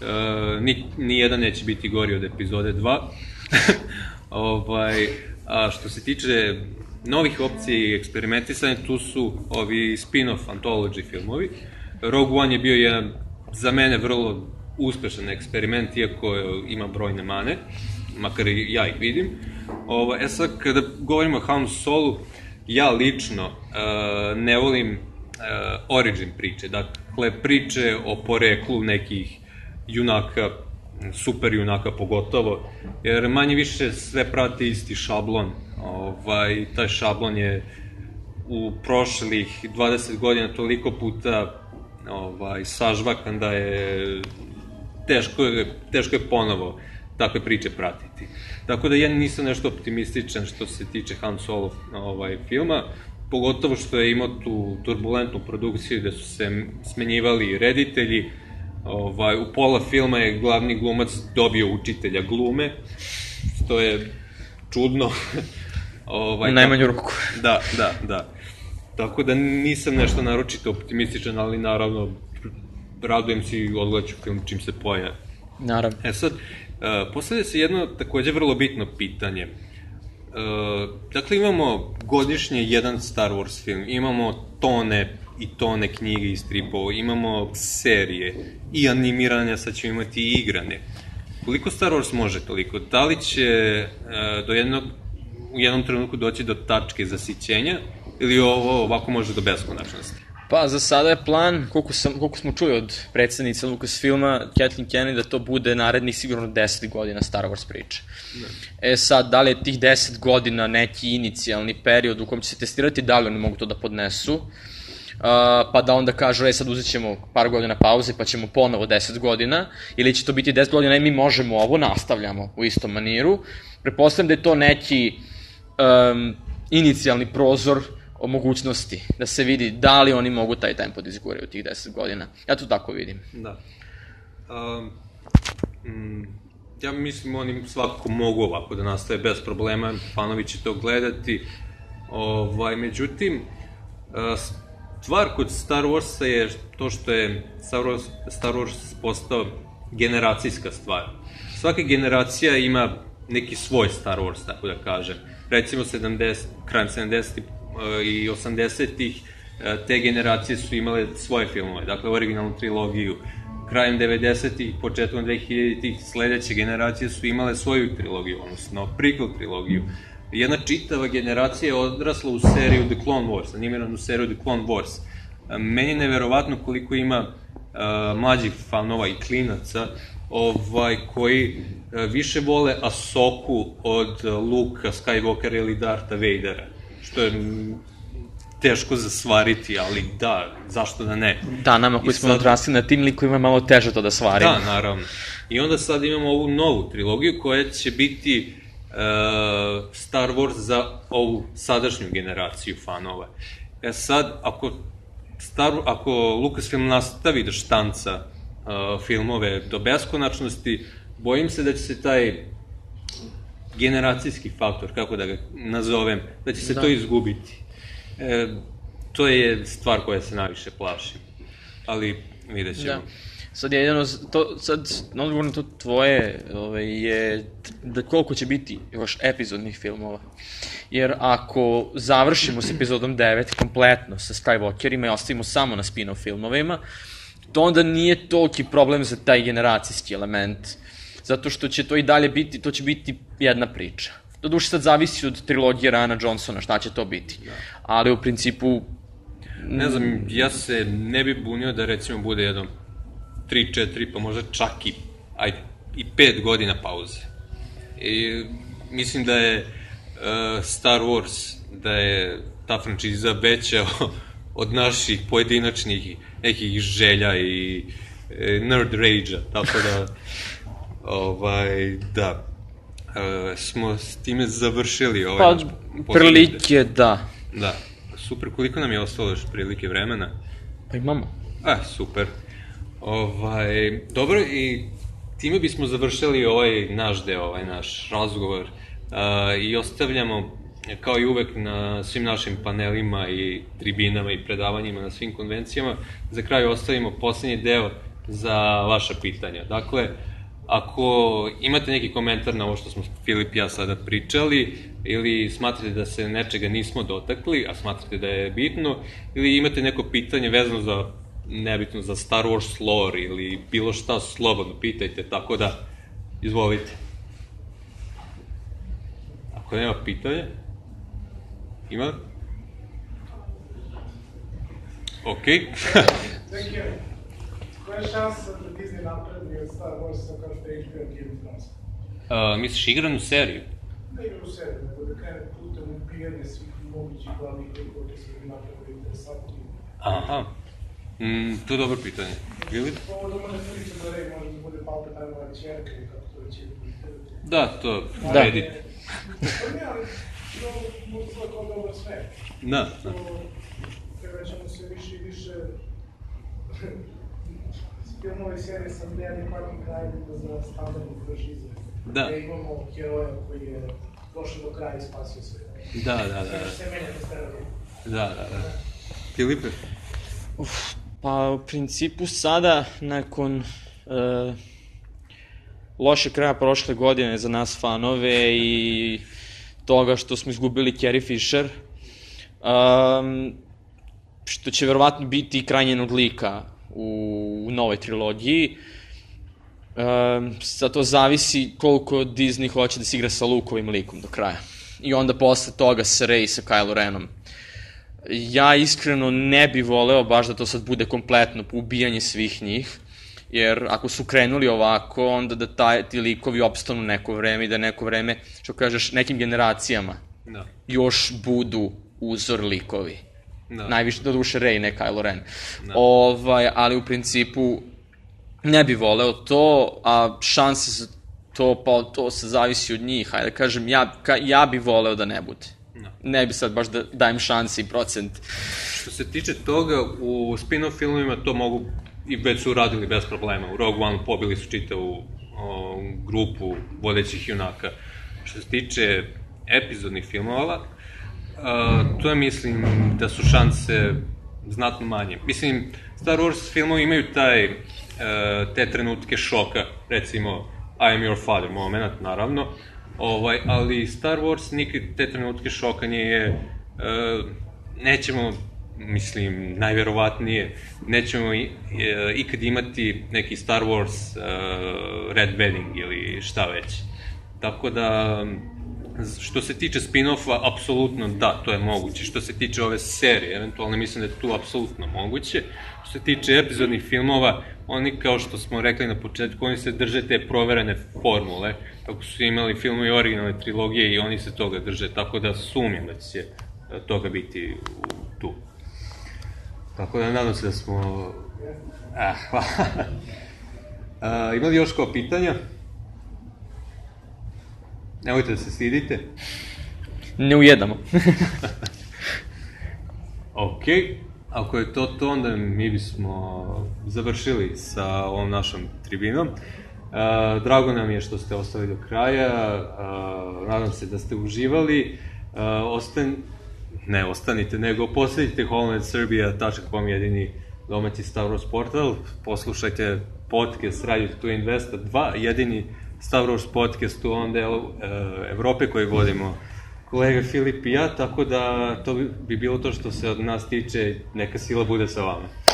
uh, ni, ni jedan neće biti gori od epizode 2. ovaj, a što se tiče novih opcija i eksperimentisanja, tu su ovi spin-off antology filmovi. Rogue One je bio jedan, za mene, vrlo uspešan eksperiment, iako ima brojne mane, makar i ja ih vidim. Ovo, e sad, kada govorimo o Han Solu, ja lično uh, ne volim uh, origin priče, dakle priče o poreklu nekih junaka, super junaka pogotovo, jer manje više sve prati isti šablon. Ovaj, taj šablon je u prošlih 20 godina toliko puta ovaj, sažvakan da je teško, je, teško je ponovo takve priče pratiti. Tako da ja nisam nešto optimističan što se tiče Han Solo ovaj, filma. pogotovo što je imao tu turbulentnu produkciju gde su se smenjivali reditelji, ovaj, u pola filma je glavni glumac dobio učitelja glume, što je čudno. ovaj, najmanju ruku. Da, da, da. Tako da nisam nešto naročito optimističan, ali naravno radujem se i odgledaću film čim se pojavi. Naravno. E sad, uh, postavlja se jedno takođe vrlo bitno pitanje. Uh, dakle, imamo godišnje jedan Star Wars film, imamo tone i tone knjige i stripova, imamo serije i animiranja, sad ćemo imati i igrane. Koliko Star Wars može toliko? Da li će uh, do jednog, u jednom trenutku doći do tačke zasićenja ili ovo ovako može do beskonačnosti? Pa, za sada je plan, koliko, sam, koliko smo čuli od predsednice Lucasfilma, Kathleen Kennedy, da to bude narednih sigurno 10 godina Star Wars priče. E sad, da li je tih 10 godina neki inicijalni period u kojem će se testirati, da li oni mogu to da podnesu, uh, pa da onda kažu, e sad uzet ćemo par godina pauze, pa ćemo ponovo 10 godina, ili će to biti 10 godina i mi možemo ovo, nastavljamo u istom maniru. Prepostavljam da je to neki um, inicijalni prozor o mogućnosti, da se vidi da li oni mogu taj tempo da izguraju tih 10 godina. Ja to tako vidim. Da. Um, mm, ja mislim oni svakako mogu ovako da nastave bez problema, fanovi će to gledati. Ovaj, međutim, stvar kod Star Warsa je to što je Star Wars, Star Wars postao generacijska stvar. Svaka generacija ima neki svoj Star Wars, tako da kažem. Recimo 70, krajem 70 i 80-ih e, te generacije su imale svoje filmove, dakle originalnu trilogiju. Krajem 90-ih, početkom 2000-ih, sledeće generacije su imale svoju trilogiju, odnosno prequel trilogiju. Jedna čitava generacija je odrasla u seriju The Clone Wars, animiranu seriju The Clone Wars. E, meni je neverovatno koliko ima uh, mlađih fanova i klinaca ovaj, koji uh, više vole Asoku od Luka Skywalkera ili Darta Vadera što je teško zasvariti, ali da, zašto da ne? Da, nama koji I smo sad... odrasli na tim likovima malo teže to da svarimo. Da, naravno. I onda sad imamo ovu novu trilogiju koja će biti uh, Star Wars za ovu sadašnju generaciju fanova. E sad, ako, Star, ako Lucasfilm nastavi da štanca uh, filmove do beskonačnosti, bojim se da će se taj generacijski faktor, kako da ga nazovem, da će se da. to izgubiti. E, to je stvar koja se najviše plaši. Ali vidjet ćemo. Da. Sad je jedno, to, sad, na odgovor na to tvoje ovaj, je da koliko će biti još epizodnih filmova. Jer ako završimo s epizodom 9 kompletno sa Skywalkerima i ostavimo samo na spin-off filmovima, to onda nije toliki problem za taj generacijski element. Zato što će to i dalje biti, to će biti jedna priča. Doduše sad zavisi od trilogije Rana Johnsona, šta će to biti. Da. Ali u principu... Ne znam, ja se ne bi bunio da recimo bude jedno 3, 4, pa možda čak i, ajde, i 5 godina pauze. I mislim da je uh, Star Wars, da je ta frančiza veća od naših pojedinačnih nekih želja i e, nerd rage-a, tako da Ovaj, da. E, smo s time završili ovaj pa, prilike, da. Da. Super, koliko nam je ostalo još prilike vremena? Pa imamo. A, super. Ovaj, dobro, i time bismo završili ovaj naš deo, ovaj naš razgovor uh, i ostavljamo kao i uvek na svim našim panelima i tribinama i predavanjima na svim konvencijama, za kraj ostavimo poslednji deo za vaša pitanja. Dakle, Ako imate neki komentar na ovo što smo Filip i ja sada pričali, ili smatrate da se nečega nismo dotakli, a smatrate da je bitno, ili imate neko pitanje vezano za, nebitno, za Star Wars lore ili bilo šta, slobodno pitajte, tako da, izvolite. Ako nema pitanja, ima? Ok. Thank you. Koja je šansa da Disney napravi od Star Warsa kao što je HBO Game of Thrones? Uh, misliš igranu seriju? Ne igranu seriju, nego da krene putem ubijanja svih mogućih glavnih likova koji su napravili interesantni. Aha. Mm, to je dobro pitanje. Ili? Da da da to. Da, to da. Da, da. To, kada ćemo se više i više filmove i serije sa neadekvatnim krajima za standardne franšize. Da. Gde imamo heroja koji je došao do kraja i spasio sve. Da, da, da. Sve, menja te stereotipe. Da, da, da. Filipe? Pa u principu sada, nakon uh, loše kraja prošle godine za nas fanove i toga što smo izgubili Carrie Fisher, um, što će verovatno biti kraj njenog lika u, u novoj trilogiji, um, sad to zavisi koliko Disney hoće da se igra sa Lukovim likom do kraja. I onda posle toga sa Rey i sa Kylo Renom ja iskreno ne bi voleo baš da to sad bude kompletno ubijanje svih njih, jer ako su krenuli ovako, onda da taj, ti likovi opstanu neko vreme i da neko vreme, što kažeš, nekim generacijama Da. još budu uzor likovi. Da. Najviše do duše Rey, ne Kylo Ren. Da. Ovaj, ali u principu ne bi voleo to, a šanse za to, pa to se zavisi od njih. Hajde da kažem, ja, ka, ja bi voleo da ne bude. Da. Ne bi sad baš da dajem šanse i procent. Što se tiče toga, u spin-off filmovima to mogu i već su uradili bez problema. U Rogue One pobili su čitavu o, grupu vodećih junaka. Što se tiče epizodnih filmova, a, to je mislim da su šanse znatno manje. Mislim, Star Wars filmovi imaju taj, e, te trenutke šoka, recimo I am your father moment, naravno, ovaj, ali Star Wars nikad te trenutke šoka nije, e, nećemo, mislim, najverovatnije, nećemo e, ikad imati neki Star Wars e, Red Wedding ili šta već. Tako da, što se tiče spin-offa, apsolutno da, to je moguće. Što se tiče ove serije, eventualno mislim da je tu apsolutno moguće. Što se tiče epizodnih filmova, oni kao što smo rekli na početku, oni se drže te proverene formule, kako su imali filmovi originalne trilogije i oni se toga drže, tako da sumnjam da će e, toga biti tu. Tako da nadam se da smo... Ah, hvala. A, ima li još kao pitanja? Nemojte da se stidite. Ne ujedamo. Ok, ako je to to, onda mi bismo završili sa ovom našom tribinom. Uh, drago nam je što ste ostali do kraja, uh, nadam se da ste uživali. Uh, ostan... Ne ostanite, nego posledite hollandserbia.com jedini domaći Star Wars portal. Poslušajte podcast Radio to Investa 2, jedini Star Wars podcast u ovom delu uh, Evrope koji vodimo kolega Filip i ja, tako da to bi bilo to što se od nas tiče, neka sila bude sa vama.